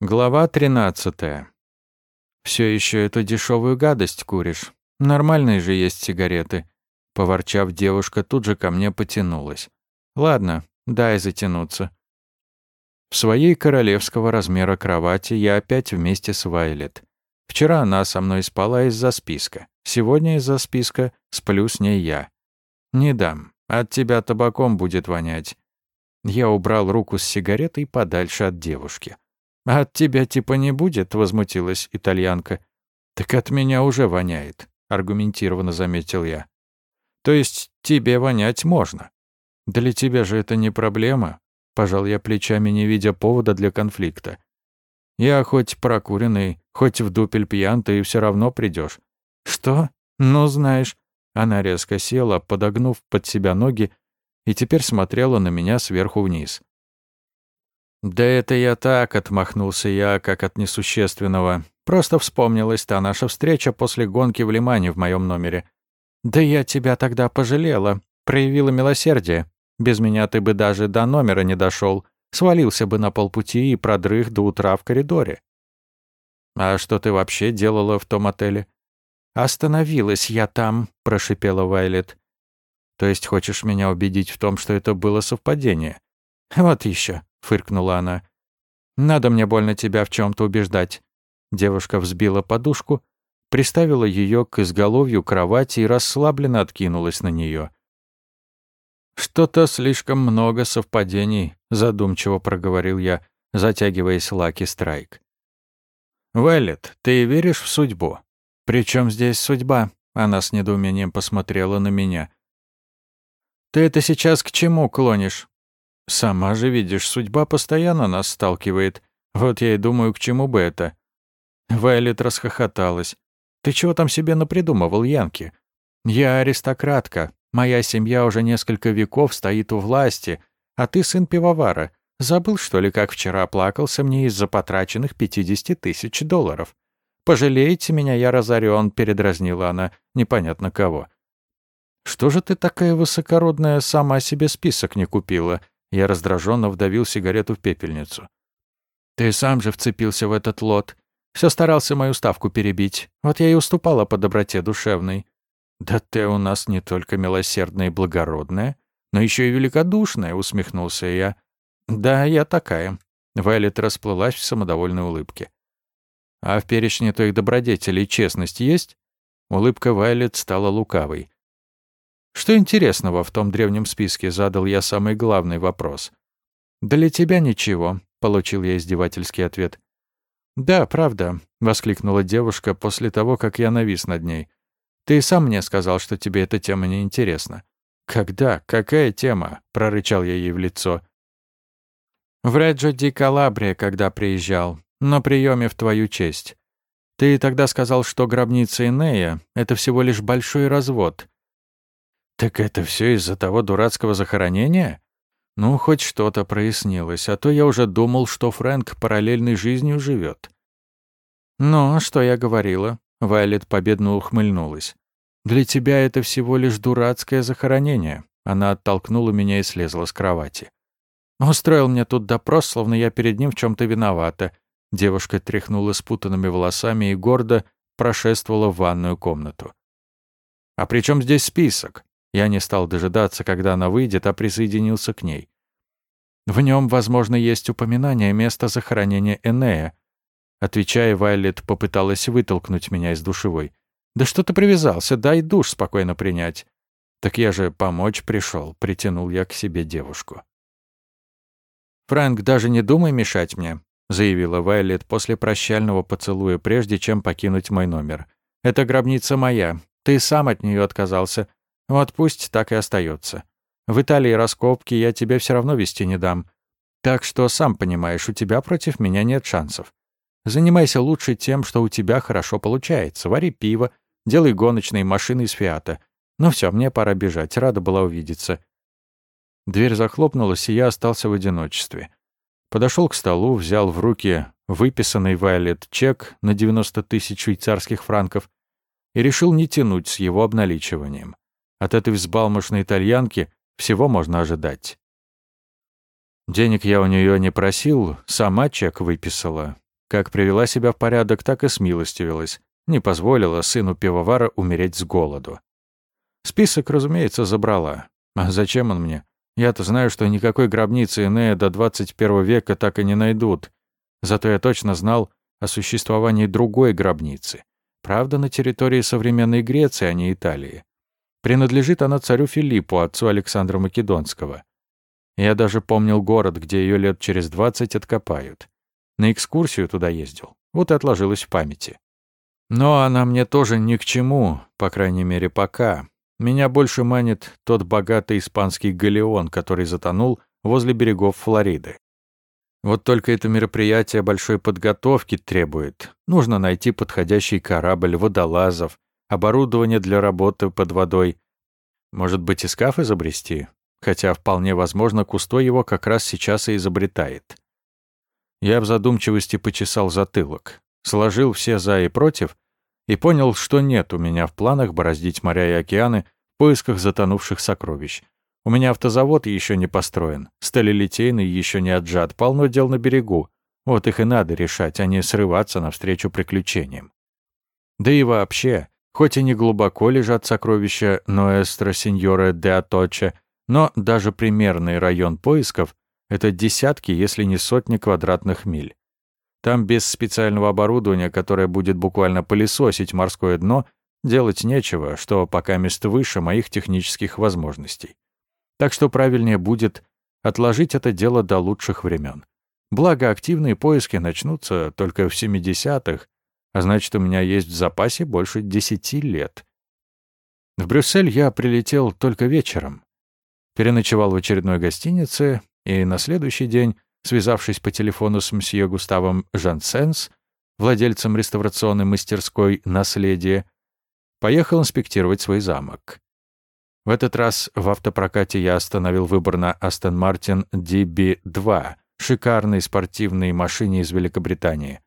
Глава 13. Все еще эту дешевую гадость куришь. Нормальные же есть сигареты. Поворчав, девушка тут же ко мне потянулась. Ладно, дай затянуться. В своей королевского размера кровати я опять вместе с Вайлет. Вчера она со мной спала из-за списка. Сегодня из-за списка сплю с ней я. Не дам. От тебя табаком будет вонять. Я убрал руку с сигаретой подальше от девушки. «А от тебя типа не будет?» — возмутилась итальянка. «Так от меня уже воняет», — аргументированно заметил я. «То есть тебе вонять можно?» «Для тебя же это не проблема», — пожал я плечами, не видя повода для конфликта. «Я хоть прокуренный, хоть в дупель пьян, ты все равно придешь. «Что? Ну, знаешь». Она резко села, подогнув под себя ноги, и теперь смотрела на меня сверху вниз. «Да это я так», — отмахнулся я, как от несущественного. «Просто вспомнилась та наша встреча после гонки в Лимане в моем номере». «Да я тебя тогда пожалела, проявила милосердие. Без меня ты бы даже до номера не дошел, свалился бы на полпути и продрых до утра в коридоре». «А что ты вообще делала в том отеле?» «Остановилась я там», — прошипела Вайлет. «То есть хочешь меня убедить в том, что это было совпадение?» «Вот еще. — фыркнула она. «Надо мне больно тебя в чем то убеждать». Девушка взбила подушку, приставила ее к изголовью кровати и расслабленно откинулась на нее. «Что-то слишком много совпадений», — задумчиво проговорил я, затягиваясь Лаки Страйк. «Вэллет, ты веришь в судьбу?» «При чем здесь судьба?» Она с недоумением посмотрела на меня. «Ты это сейчас к чему клонишь?» «Сама же видишь, судьба постоянно нас сталкивает. Вот я и думаю, к чему бы это». Вайлет расхохоталась. «Ты чего там себе напридумывал, Янки? Я аристократка. Моя семья уже несколько веков стоит у власти, а ты сын пивовара. Забыл, что ли, как вчера плакался мне из-за потраченных 50 тысяч долларов? Пожалеете меня, я разорен», — передразнила она, непонятно кого. «Что же ты такая высокородная сама себе список не купила?» Я раздраженно вдавил сигарету в пепельницу. «Ты сам же вцепился в этот лот. Все старался мою ставку перебить. Вот я и уступала по доброте душевной. Да ты у нас не только милосердная и благородная, но еще и великодушная», — усмехнулся я. «Да, я такая». Вайлет расплылась в самодовольной улыбке. «А в перечне твоих добродетелей честность есть?» Улыбка Вайлет стала лукавой. Что интересного в том древнем списке, задал я самый главный вопрос. «Для тебя ничего», — получил я издевательский ответ. «Да, правда», — воскликнула девушка после того, как я навис над ней. «Ты сам мне сказал, что тебе эта тема не интересна». «Когда? Какая тема?» — прорычал я ей в лицо. «В Реджо ди Калабрия, когда приезжал, на приеме в твою честь. Ты тогда сказал, что гробница Инея — это всего лишь большой развод, «Так это все из-за того дурацкого захоронения?» Ну, хоть что-то прояснилось, а то я уже думал, что Фрэнк параллельной жизнью живет. «Ну, что я говорила?» Вайлет победно ухмыльнулась. «Для тебя это всего лишь дурацкое захоронение». Она оттолкнула меня и слезла с кровати. «Устроил мне тут допрос, словно я перед ним в чем то виновата». Девушка тряхнула спутанными волосами и гордо прошествовала в ванную комнату. «А при чем здесь список?» Я не стал дожидаться, когда она выйдет, а присоединился к ней. В нем, возможно, есть упоминание места захоронения Энея. Отвечая, Вайлет попыталась вытолкнуть меня из душевой. «Да что ты привязался? Дай душ спокойно принять». «Так я же помочь пришел», — притянул я к себе девушку. «Фрэнк, даже не думай мешать мне», — заявила Вайлет после прощального поцелуя, прежде чем покинуть мой номер. «Это гробница моя. Ты сам от нее отказался. Вот пусть так и остается. В Италии раскопки я тебе все равно вести не дам. Так что, сам понимаешь, у тебя против меня нет шансов. Занимайся лучше тем, что у тебя хорошо получается. Вари пиво, делай гоночные машины из Фиата. Ну все, мне пора бежать, рада была увидеться. Дверь захлопнулась, и я остался в одиночестве. Подошел к столу, взял в руки выписанный Вайлет чек на 90 тысяч швейцарских франков и решил не тянуть с его обналичиванием. От этой взбалмошной итальянки всего можно ожидать. Денег я у нее не просил, сама чек выписала. Как привела себя в порядок, так и смилостивилась. Не позволила сыну пивовара умереть с голоду. Список, разумеется, забрала. А зачем он мне? Я-то знаю, что никакой гробницы Энея до 21 века так и не найдут. Зато я точно знал о существовании другой гробницы. Правда, на территории современной Греции, а не Италии. Принадлежит она царю Филиппу, отцу Александра Македонского. Я даже помнил город, где ее лет через 20 откопают. На экскурсию туда ездил. Вот и отложилось в памяти. Но она мне тоже ни к чему, по крайней мере, пока. Меня больше манит тот богатый испанский галеон, который затонул возле берегов Флориды. Вот только это мероприятие большой подготовки требует. Нужно найти подходящий корабль, водолазов, оборудование для работы под водой. Может быть, и скаф изобрести? Хотя вполне возможно, Кусто его как раз сейчас и изобретает. Я в задумчивости почесал затылок, сложил все «за» и «против» и понял, что нет у меня в планах бороздить моря и океаны в поисках затонувших сокровищ. У меня автозавод еще не построен, сталелитейный еще не отжат, полно дел на берегу. Вот их и надо решать, а не срываться навстречу приключениям. Да и вообще, хоть и не глубоко лежат сокровища Ноэстро Синьора де Аточе, но даже примерный район поисков — это десятки, если не сотни квадратных миль. Там без специального оборудования, которое будет буквально пылесосить морское дно, делать нечего, что пока мест выше моих технических возможностей. Так что правильнее будет отложить это дело до лучших времен. Благо, активные поиски начнутся только в 70-х, а значит, у меня есть в запасе больше 10 лет. В Брюссель я прилетел только вечером. Переночевал в очередной гостинице, и на следующий день связавшись по телефону с мсье Густавом Жансенс, владельцем реставрационной мастерской «Наследие», поехал инспектировать свой замок. В этот раз в автопрокате я остановил выбор на Aston Martin DB2, шикарной спортивной машине из Великобритании.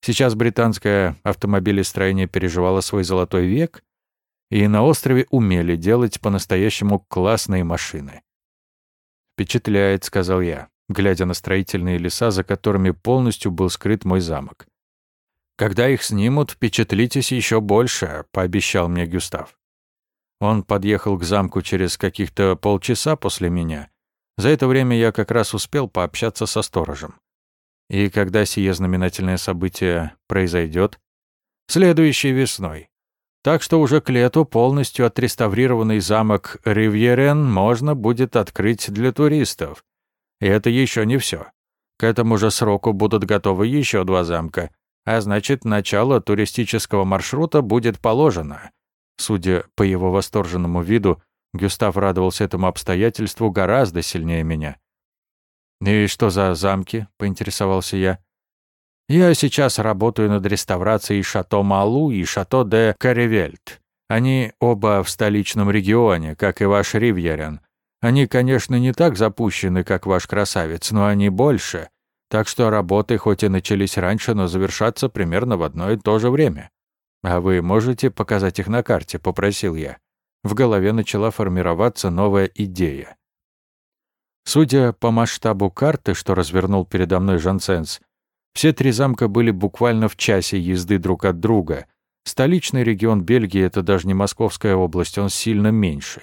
Сейчас британское автомобилестроение переживало свой золотой век, и на острове умели делать по-настоящему классные машины. «Впечатляет», — сказал я глядя на строительные леса, за которыми полностью был скрыт мой замок. «Когда их снимут, впечатлитесь еще больше», — пообещал мне Гюстав. Он подъехал к замку через каких-то полчаса после меня. За это время я как раз успел пообщаться со сторожем. И когда сие знаменательное событие произойдет? Следующей весной. Так что уже к лету полностью отреставрированный замок Ривьерен можно будет открыть для туристов. И это еще не все. К этому же сроку будут готовы еще два замка, а значит, начало туристического маршрута будет положено. Судя по его восторженному виду, Гюстав радовался этому обстоятельству гораздо сильнее меня. «И что за замки?» — поинтересовался я. «Я сейчас работаю над реставрацией Шато Малу и Шато де Каревельт. Они оба в столичном регионе, как и ваш Ривьерен. Они, конечно, не так запущены, как ваш красавец, но они больше. Так что работы хоть и начались раньше, но завершатся примерно в одно и то же время. А вы можете показать их на карте, попросил я. В голове начала формироваться новая идея. Судя по масштабу карты, что развернул передо мной Жансенс, все три замка были буквально в часе езды друг от друга. Столичный регион Бельгии — это даже не Московская область, он сильно меньше.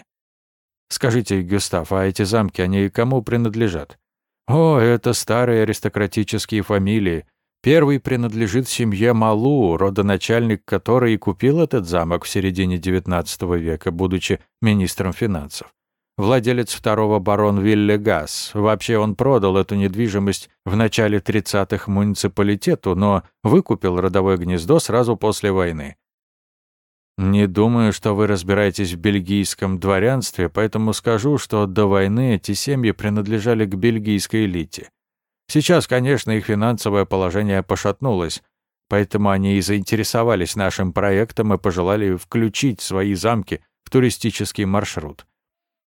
Скажите, Гюстав, а эти замки, они кому принадлежат? О, это старые аристократические фамилии. Первый принадлежит семье Малу, родоначальник которой и купил этот замок в середине XIX века, будучи министром финансов. Владелец второго барон Вилле Гасс. Вообще он продал эту недвижимость в начале 30-х муниципалитету, но выкупил родовое гнездо сразу после войны. Не думаю, что вы разбираетесь в бельгийском дворянстве, поэтому скажу, что до войны эти семьи принадлежали к бельгийской элите. Сейчас, конечно, их финансовое положение пошатнулось, поэтому они и заинтересовались нашим проектом и пожелали включить свои замки в туристический маршрут.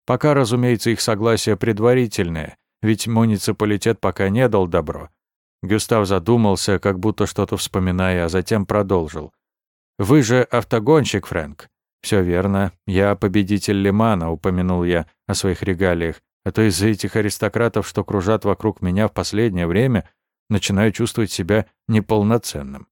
Пока, разумеется, их согласие предварительное, ведь муниципалитет пока не дал добро. Гюстав задумался, как будто что-то вспоминая, а затем продолжил. Вы же автогонщик, Фрэнк. Все верно. Я победитель Лимана, упомянул я о своих регалиях. А то из-за этих аристократов, что кружат вокруг меня в последнее время, начинаю чувствовать себя неполноценным.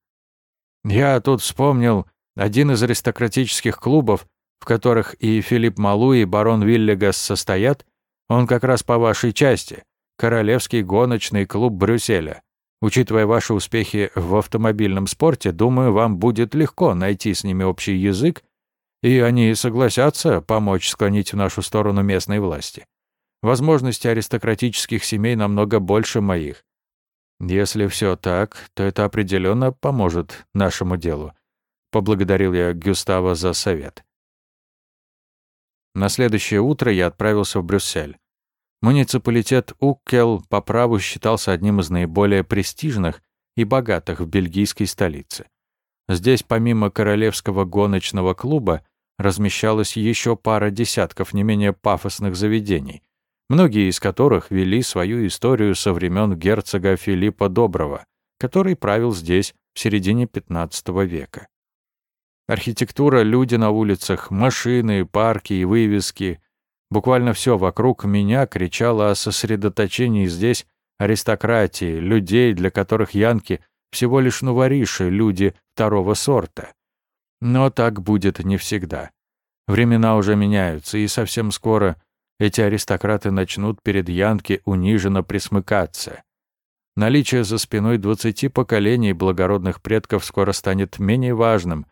Я тут вспомнил один из аристократических клубов, в которых и Филипп Малу, и барон Виллигас состоят, он как раз по вашей части, Королевский гоночный клуб Брюсселя. Учитывая ваши успехи в автомобильном спорте, думаю, вам будет легко найти с ними общий язык, и они согласятся помочь склонить в нашу сторону местной власти. Возможности аристократических семей намного больше моих. Если все так, то это определенно поможет нашему делу. Поблагодарил я Гюстава за совет. На следующее утро я отправился в Брюссель. Муниципалитет Уккел по праву считался одним из наиболее престижных и богатых в бельгийской столице. Здесь помимо Королевского гоночного клуба размещалась еще пара десятков не менее пафосных заведений, многие из которых вели свою историю со времен герцога Филиппа Доброго, который правил здесь в середине XV века. Архитектура, люди на улицах, машины, парки и вывески. Буквально все вокруг меня кричало о сосредоточении здесь аристократии, людей, для которых янки всего лишь новориши, люди второго сорта. Но так будет не всегда. Времена уже меняются, и совсем скоро эти аристократы начнут перед янки униженно присмыкаться. Наличие за спиной двадцати поколений благородных предков скоро станет менее важным,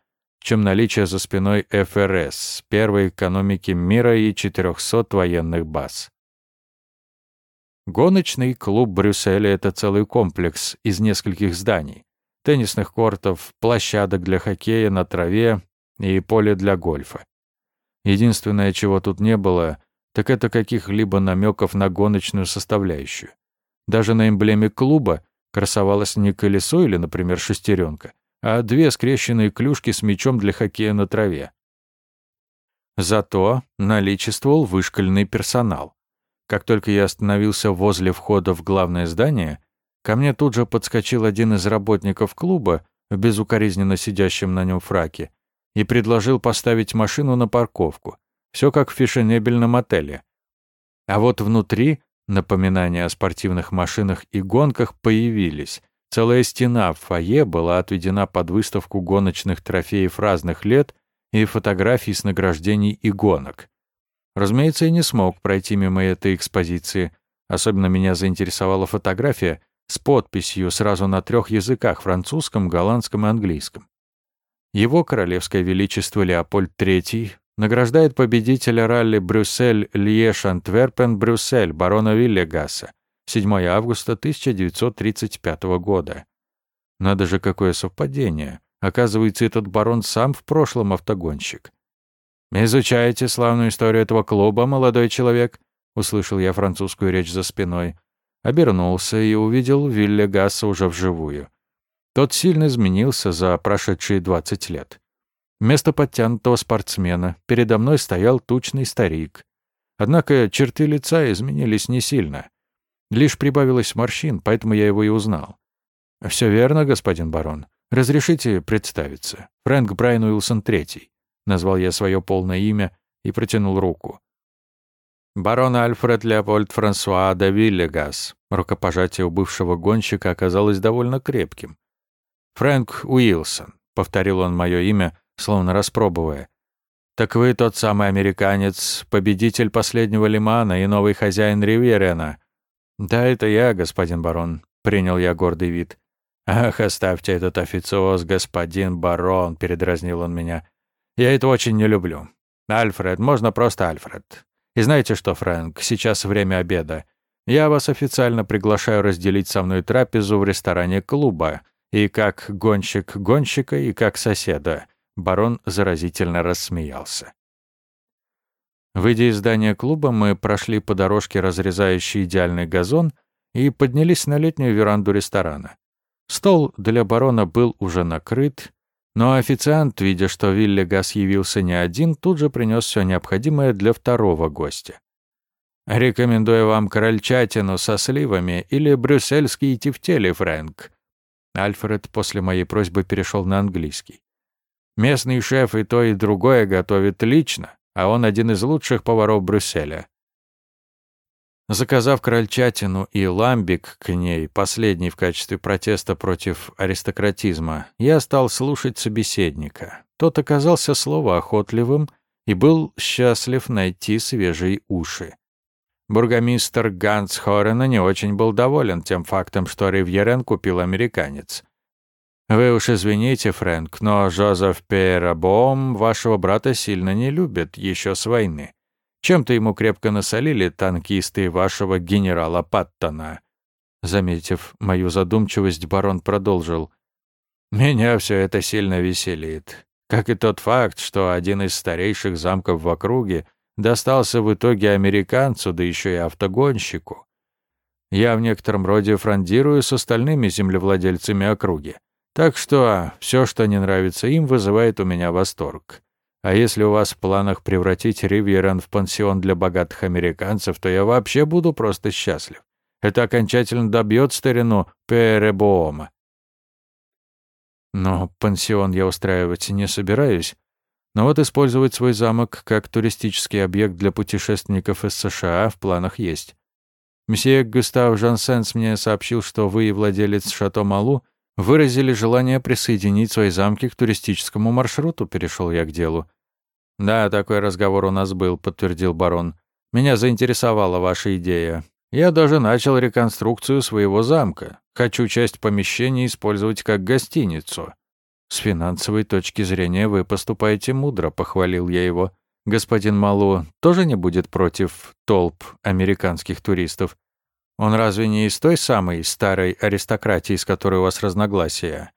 чем наличие за спиной ФРС, первой экономики мира и 400 военных баз. Гоночный клуб Брюсселя — это целый комплекс из нескольких зданий, теннисных кортов, площадок для хоккея на траве и поле для гольфа. Единственное, чего тут не было, так это каких-либо намеков на гоночную составляющую. Даже на эмблеме клуба красовалось не колесо или, например, шестеренка, а две скрещенные клюшки с мячом для хоккея на траве. Зато наличествовал вышкольный персонал. Как только я остановился возле входа в главное здание, ко мне тут же подскочил один из работников клуба в безукоризненно сидящем на нем фраке и предложил поставить машину на парковку. Все как в фешенебельном отеле. А вот внутри напоминания о спортивных машинах и гонках появились, Целая стена в фойе была отведена под выставку гоночных трофеев разных лет и фотографий с награждений и гонок. Разумеется, я не смог пройти мимо этой экспозиции. Особенно меня заинтересовала фотография с подписью сразу на трех языках — французском, голландском и английском. Его Королевское Величество Леопольд III награждает победителя ралли Брюссель-Льеш-Антверпен-Брюссель барона Виллегаса 7 августа 1935 года. Надо же, какое совпадение. Оказывается, этот барон сам в прошлом автогонщик. «Изучаете славную историю этого клуба, молодой человек?» — услышал я французскую речь за спиной. Обернулся и увидел Вилля Гасса уже вживую. Тот сильно изменился за прошедшие 20 лет. Вместо подтянутого спортсмена передо мной стоял тучный старик. Однако черты лица изменились не сильно. Лишь прибавилось морщин, поэтому я его и узнал. «Все верно, господин барон. Разрешите представиться. Фрэнк Брайан Уилсон III». Назвал я свое полное имя и протянул руку. «Барон Альфред Леопольд Франсуа де Виллегас». Рукопожатие у бывшего гонщика оказалось довольно крепким. «Фрэнк Уилсон», — повторил он мое имя, словно распробуя. «Так вы тот самый американец, победитель последнего Лимана и новый хозяин Риверена, «Да, это я, господин барон», — принял я гордый вид. «Ах, оставьте этот официоз, господин барон», — передразнил он меня. «Я это очень не люблю. Альфред, можно просто Альфред. И знаете что, Фрэнк, сейчас время обеда. Я вас официально приглашаю разделить со мной трапезу в ресторане клуба. И как гонщик гонщика, и как соседа». Барон заразительно рассмеялся. Выйдя из здания клуба, мы прошли по дорожке, разрезающей идеальный газон, и поднялись на летнюю веранду ресторана. Стол для барона был уже накрыт, но официант, видя, что Виллигас явился не один, тут же принес все необходимое для второго гостя. «Рекомендую вам крольчатину со сливами или брюссельские тефтели, Фрэнк». Альфред после моей просьбы перешел на английский. «Местный шеф и то, и другое готовит лично, а он один из лучших поваров Брюсселя. Заказав крольчатину и ламбик к ней, последний в качестве протеста против аристократизма, я стал слушать собеседника. Тот оказался словоохотливым и был счастлив найти свежие уши. Бургомистр Ганс Хорена не очень был доволен тем фактом, что Ривьерен купил американец. «Вы уж извините, Фрэнк, но Жозеф Перабом вашего брата сильно не любит еще с войны. Чем-то ему крепко насолили танкисты вашего генерала Паттона». Заметив мою задумчивость, барон продолжил. «Меня все это сильно веселит. Как и тот факт, что один из старейших замков в округе достался в итоге американцу, да еще и автогонщику. Я в некотором роде фрондирую с остальными землевладельцами округи. Так что все, что не нравится им, вызывает у меня восторг. А если у вас в планах превратить Ривьерен в пансион для богатых американцев, то я вообще буду просто счастлив. Это окончательно добьет старину Перебоома. Но пансион я устраивать не собираюсь. Но вот использовать свой замок как туристический объект для путешественников из США в планах есть. Месье Густав Жансенс мне сообщил, что вы и владелец Шато Малу выразили желание присоединить свои замки к туристическому маршруту, перешел я к делу. «Да, такой разговор у нас был», — подтвердил барон. «Меня заинтересовала ваша идея. Я даже начал реконструкцию своего замка. Хочу часть помещений использовать как гостиницу». «С финансовой точки зрения вы поступаете мудро», — похвалил я его. «Господин Малу тоже не будет против толп американских туристов? Он разве не из той самой старой аристократии, с которой у вас разногласия?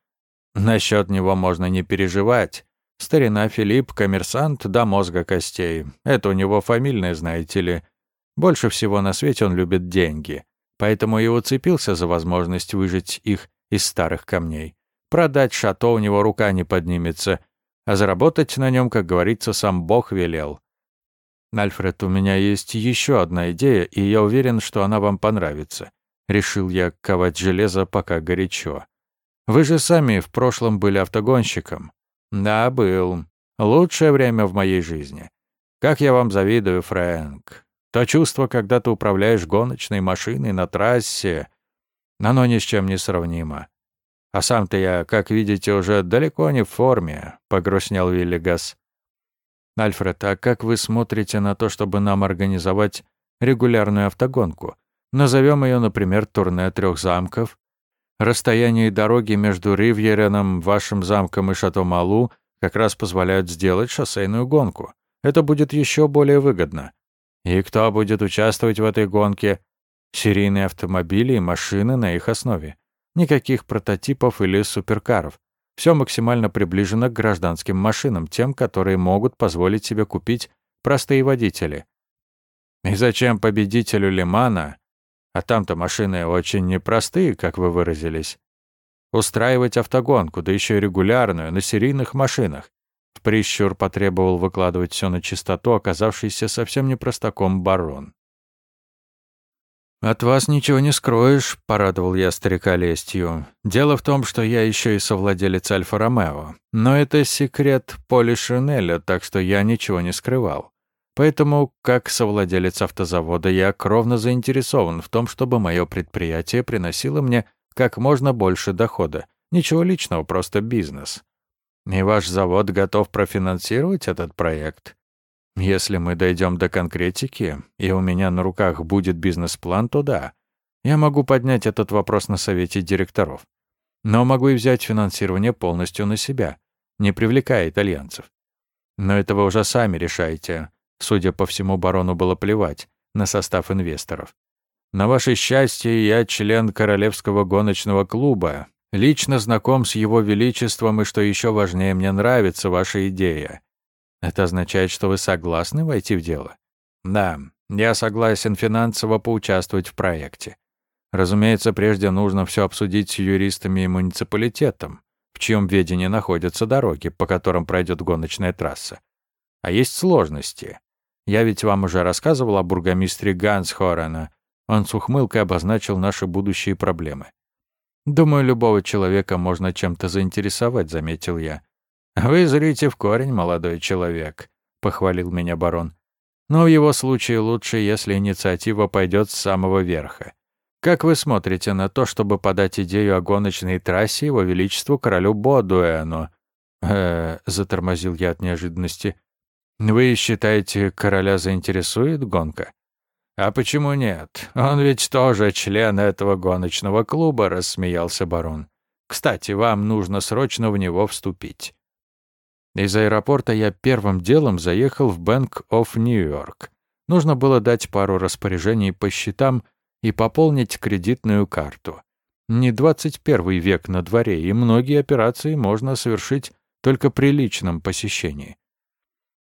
Насчет него можно не переживать. Старина Филипп — коммерсант до мозга костей. Это у него фамильное, знаете ли. Больше всего на свете он любит деньги. Поэтому и уцепился за возможность выжить их из старых камней. Продать шато у него рука не поднимется, а заработать на нем, как говорится, сам Бог велел. «Альфред, у меня есть еще одна идея, и я уверен, что она вам понравится. Решил я ковать железо, пока горячо. Вы же сами в прошлом были автогонщиком. Да, был. Лучшее время в моей жизни. Как я вам завидую, Фрэнк. То чувство, когда ты управляешь гоночной машиной на трассе, оно ни с чем не сравнимо. А сам-то я, как видите, уже далеко не в форме, погрустнел Виллигас. Альфред, а как вы смотрите на то, чтобы нам организовать регулярную автогонку? Назовем ее, например, турне трех замков, Расстояние дороги между Ривьереном, вашим замком и Шато-Малу как раз позволяют сделать шоссейную гонку. Это будет еще более выгодно. И кто будет участвовать в этой гонке? Серийные автомобили и машины на их основе. Никаких прототипов или суперкаров. Все максимально приближено к гражданским машинам, тем, которые могут позволить себе купить простые водители. И зачем победителю Лимана а там-то машины очень непростые, как вы выразились. Устраивать автогонку, да еще и регулярную, на серийных машинах. В прищур потребовал выкладывать все на чистоту, оказавшийся совсем не простаком барон. «От вас ничего не скроешь», — порадовал я старика лестью. «Дело в том, что я еще и совладелец Альфа-Ромео. Но это секрет Поли Шинеля, так что я ничего не скрывал. Поэтому, как совладелец автозавода, я кровно заинтересован в том, чтобы мое предприятие приносило мне как можно больше дохода. Ничего личного, просто бизнес. И ваш завод готов профинансировать этот проект? Если мы дойдем до конкретики, и у меня на руках будет бизнес-план, то да. Я могу поднять этот вопрос на совете директоров. Но могу и взять финансирование полностью на себя, не привлекая итальянцев. Но это вы уже сами решаете. Судя по всему, барону было плевать на состав инвесторов. На ваше счастье, я член Королевского гоночного клуба, лично знаком с его величеством, и, что еще важнее, мне нравится ваша идея. Это означает, что вы согласны войти в дело? Да, я согласен финансово поучаствовать в проекте. Разумеется, прежде нужно все обсудить с юристами и муниципалитетом, в чьем ведении находятся дороги, по которым пройдет гоночная трасса. А есть сложности. Я ведь вам уже рассказывал о бургомистре Ганс Хорена. Он с ухмылкой обозначил наши будущие проблемы. «Думаю, любого человека можно чем-то заинтересовать», — заметил я. «Вы зрите в корень, молодой человек», — похвалил меня барон. Но в его случае лучше, если инициатива пойдет с самого верха. Как вы смотрите на то, чтобы подать идею о гоночной трассе его величеству королю Бодуэну? э затормозил я от неожиданности. Вы считаете, короля заинтересует гонка? А почему нет? Он ведь тоже член этого гоночного клуба, рассмеялся барон. Кстати, вам нужно срочно в него вступить. Из аэропорта я первым делом заехал в of New York. Нужно было дать пару распоряжений по счетам и пополнить кредитную карту. Не 21 век на дворе, и многие операции можно совершить только при личном посещении.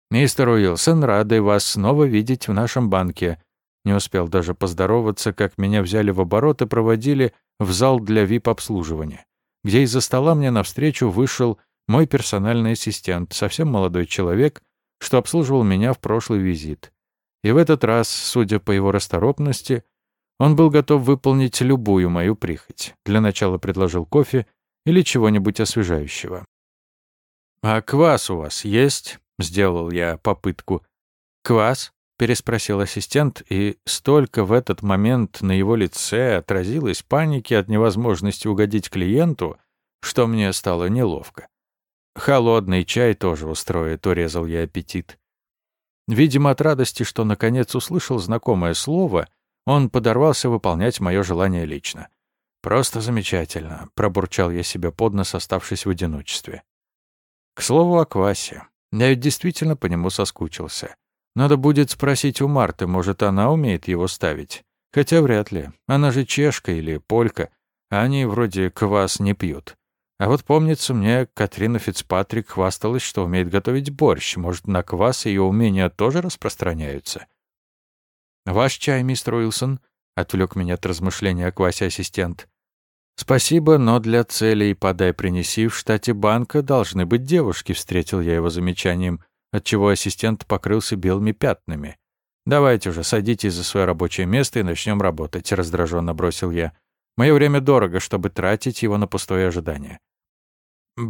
«Мистер Уилсон, рады вас снова видеть в нашем банке». Не успел даже поздороваться, как меня взяли в оборот и проводили в зал для вип-обслуживания, где из-за стола мне навстречу вышел мой персональный ассистент, совсем молодой человек, что обслуживал меня в прошлый визит. И в этот раз, судя по его расторопности, он был готов выполнить любую мою прихоть. Для начала предложил кофе или чего-нибудь освежающего. «А квас у вас есть?» — сделал я попытку. «Квас?» — переспросил ассистент, и столько в этот момент на его лице отразилось паники от невозможности угодить клиенту, что мне стало неловко. Холодный чай тоже устроит, урезал я аппетит. Видимо, от радости, что наконец услышал знакомое слово, он подорвался выполнять мое желание лично. «Просто замечательно», — пробурчал я себе под нос, оставшись в одиночестве. К слову о квасе. Я ведь действительно по нему соскучился. Надо будет спросить у Марты, может, она умеет его ставить. Хотя вряд ли. Она же чешка или полька, а они вроде квас не пьют. А вот помнится мне, Катрина Фицпатрик хвасталась, что умеет готовить борщ. Может, на квас ее умения тоже распространяются? «Ваш чай, мистер Уилсон», — отвлек меня от размышления о квасе ассистент. «Спасибо, но для целей «подай-принеси» в штате банка должны быть девушки», — встретил я его замечанием, отчего ассистент покрылся белыми пятнами. «Давайте уже, садитесь за свое рабочее место и начнем работать», — раздраженно бросил я. Мое время дорого, чтобы тратить его на пустое ожидание.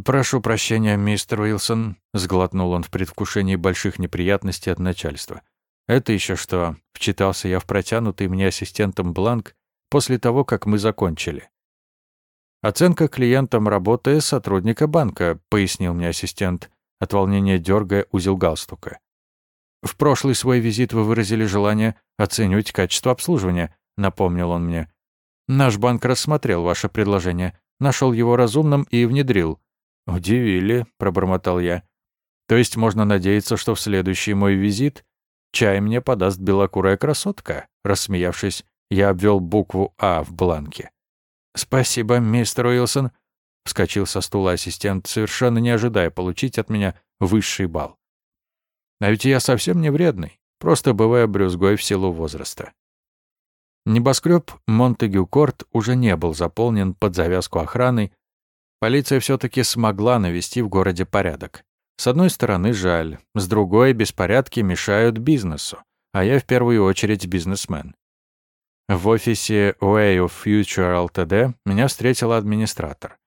«Прошу прощения, мистер Уилсон», — сглотнул он в предвкушении больших неприятностей от начальства. «Это еще что?» — вчитался я в протянутый мне ассистентом бланк после того, как мы закончили. «Оценка клиентам работы сотрудника банка», — пояснил мне ассистент, от волнения дергая узел галстука. «В прошлый свой визит вы выразили желание оценивать качество обслуживания», — напомнил он мне. Наш банк рассмотрел ваше предложение, нашел его разумным и внедрил». «Удивили», — пробормотал я. «То есть можно надеяться, что в следующий мой визит чай мне подаст белокурая красотка?» Рассмеявшись, я обвел букву «А» в бланке. «Спасибо, мистер Уилсон», — вскочил со стула ассистент, совершенно не ожидая получить от меня высший балл. «А ведь я совсем не вредный, просто бываю брюзгой в силу возраста». Небоскреб Монтегю-Корт уже не был заполнен под завязку охраны. Полиция все-таки смогла навести в городе порядок. С одной стороны, жаль, с другой, беспорядки мешают бизнесу, а я в первую очередь бизнесмен. В офисе Way of Future Ltd меня встретил администратор.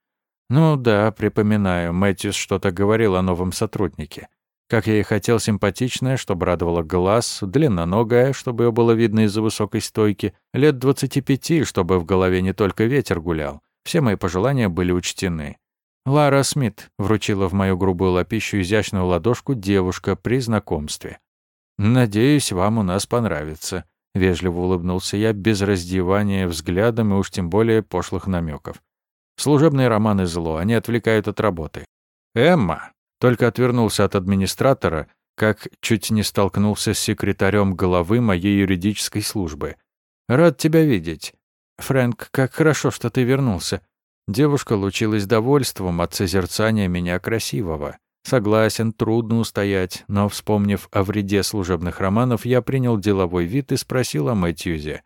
Ну да, припоминаю, Мэтьюс что-то говорил о новом сотруднике. Как я и хотел, симпатичная, чтобы радовала глаз, длинноногая, чтобы ее было видно из-за высокой стойки, лет двадцати пяти, чтобы в голове не только ветер гулял. Все мои пожелания были учтены. Лара Смит вручила в мою грубую лапищу изящную ладошку девушка при знакомстве. «Надеюсь, вам у нас понравится», — вежливо улыбнулся я, без раздевания взглядом и уж тем более пошлых намеков. «Служебные романы зло, они отвлекают от работы». «Эмма», только отвернулся от администратора, как чуть не столкнулся с секретарем головы моей юридической службы. «Рад тебя видеть. Фрэнк, как хорошо, что ты вернулся». Девушка лучилась довольством от созерцания меня красивого. Согласен, трудно устоять, но, вспомнив о вреде служебных романов, я принял деловой вид и спросил о Мэтьюзе.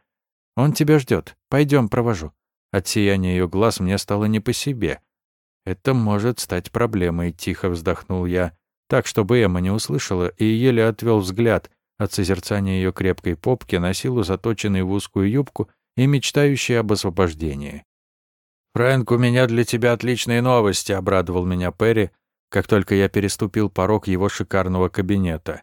«Он тебя ждет. Пойдем, провожу». От сияния ее глаз мне стало не по себе. «Это может стать проблемой», — тихо вздохнул я, так, чтобы Эмма не услышала, и еле отвел взгляд от созерцания ее крепкой попки на силу заточенной в узкую юбку и мечтающей об освобождении. «Фрэнк, у меня для тебя отличные новости», — обрадовал меня Перри, как только я переступил порог его шикарного кабинета.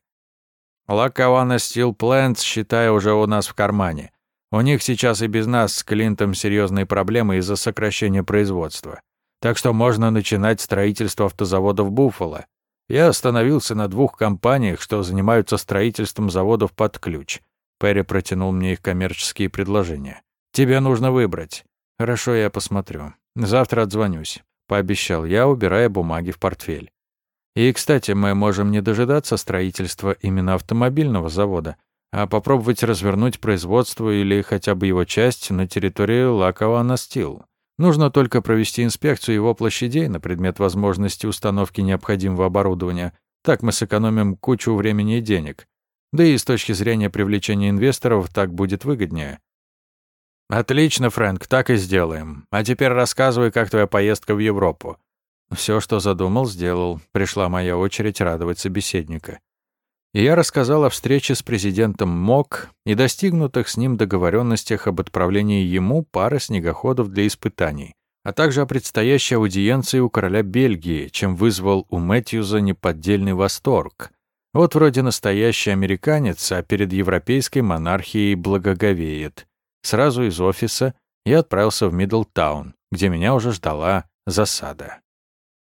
Лакавана Steel Plants, считай, уже у нас в кармане. У них сейчас и без нас с Клинтом серьезные проблемы из-за сокращения производства. Так что можно начинать строительство автозавода в Буффало. Я остановился на двух компаниях, что занимаются строительством заводов под ключ. Перри протянул мне их коммерческие предложения. Тебе нужно выбрать. Хорошо, я посмотрю. Завтра отзвонюсь, пообещал я, убирая бумаги в портфель. И, кстати, мы можем не дожидаться строительства именно автомобильного завода, а попробовать развернуть производство или хотя бы его часть на территории Лакова Настил. Нужно только провести инспекцию его площадей на предмет возможности установки необходимого оборудования. Так мы сэкономим кучу времени и денег. Да и с точки зрения привлечения инвесторов так будет выгоднее. Отлично, Фрэнк, так и сделаем. А теперь рассказывай, как твоя поездка в Европу. Все, что задумал, сделал. Пришла моя очередь радовать собеседника. И я рассказал о встрече с президентом МОК и достигнутых с ним договоренностях об отправлении ему пары снегоходов для испытаний, а также о предстоящей аудиенции у короля Бельгии, чем вызвал у Мэтьюза неподдельный восторг. Вот вроде настоящий американец, а перед европейской монархией благоговеет. Сразу из офиса я отправился в Мидлтаун, где меня уже ждала засада.